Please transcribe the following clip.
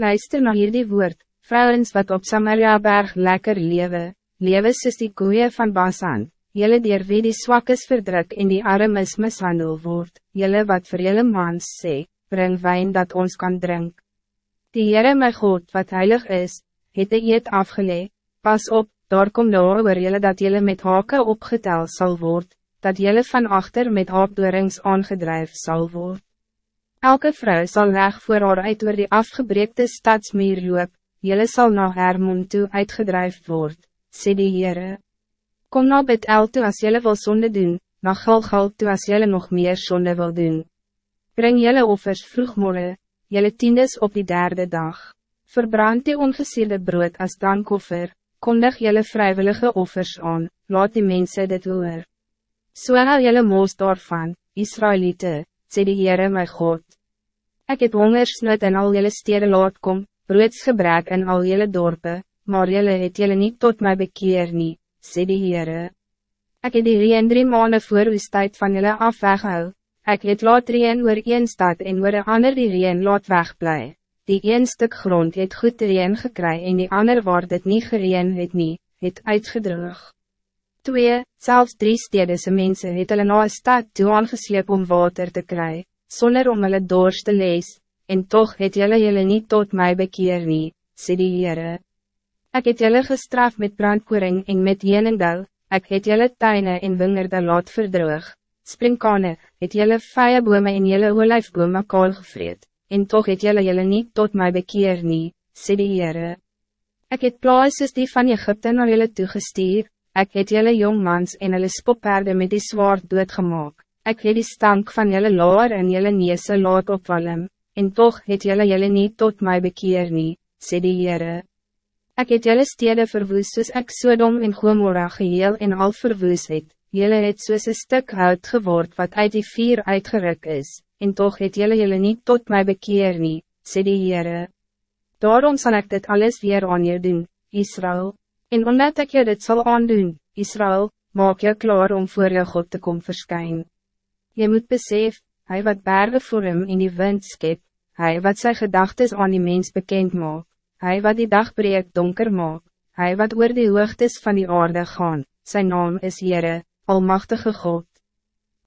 Luister na hierdie woord, vrouwens wat op Samaria berg lekker lewe, lewe soos die koeie van Basan, jylle dier wie die zwak is verdruk en die arm is mishandel word, jylle wat vir jylle mans sê, bring wijn dat ons kan drink. Die Heere my God wat heilig is, het die eet afgelee, pas op, daar kom daar oor jylle dat jylle met hake opgetel zal worden, dat jylle van achter met haapdoorings aangedrijf zal worden. Elke vrouw zal weg voor haar uit oor die afgebreekte stadsmeer loop, jylle sal na Hermon toe uitgedrijf word, sê die Heere. Kom na Betel toe as jylle wil sonde doen, na Gilgal toe as jylle nog meer sonde wil doen. Bring jylle offers vroegmorgen, jylle tiendes op die derde dag. Verbrand die ongesierde brood as dankoffer, kondig jylle vrijwillige offers aan, laat die mensen dit hoor. So hou jylle moos daarvan, Israëlieten, sê die Heere my God. Ik heb hongersnood in al jullie steden laat kom, broodsgebrek in al jullie dorpen, maar jullie het jullie niet tot mij bekeer nie, sê die Heere. Ek het die reen drie maanden voor uw tijd van jullie af weghou, ek het laat reen oor een stad en oor een ander die reen laat wegblij. Die een stuk grond het goed reen gekry en die ander waar dit nie gereen het nie, het uitgedroog. Twee, zelfs drie stedese mensen het hulle na een stad toe aangesleep om water te krijgen zonder om hulle dorst te lees, en toch het jylle jylle niet tot mij bekeer nie, sê die Heere. Ek het jylle gestraf met brandkoring en met jenendel, ek het jylle tuine en wingerde laat verdroog, springkane, het jylle vijabome en jylle olijfbome kaal gevreed, en toch het jylle jylle niet tot mij bekeer nie, sê die Heere. Ek het plaas soos die van Egypte naar jylle toegestuur, ek het jylle jongmans en hulle spopperde met die zwaard doodgemaak. Ik het die stank van jullie loor en jullie neese laat opvallen, en toch het jullie jullie niet tot mij bekeer nie, sê die Heere. Ek het jullie stede verwoes soos ek Sodom en Gomorra geheel en al verwoes het, jullie het soos een stuk hout geword wat uit die vier uitgeruk is, en toch het jullie jullie niet tot mij bekeer nie, sê die Heere. Daarom zal ik dit alles weer aan je doen, Israël, en omdat ik je dit zal aandoen, Israël, maak je klaar om voor je God te komen verschijnen. Je moet besef, hij wat bergen voor hem in die wind skep, hij wat zijn gedachtes aan die mens bekend maak, hij wat die dag breek donker maak, hij wat oor die hoogtes van die aarde gaan, zijn naam is Jere, Almachtige God.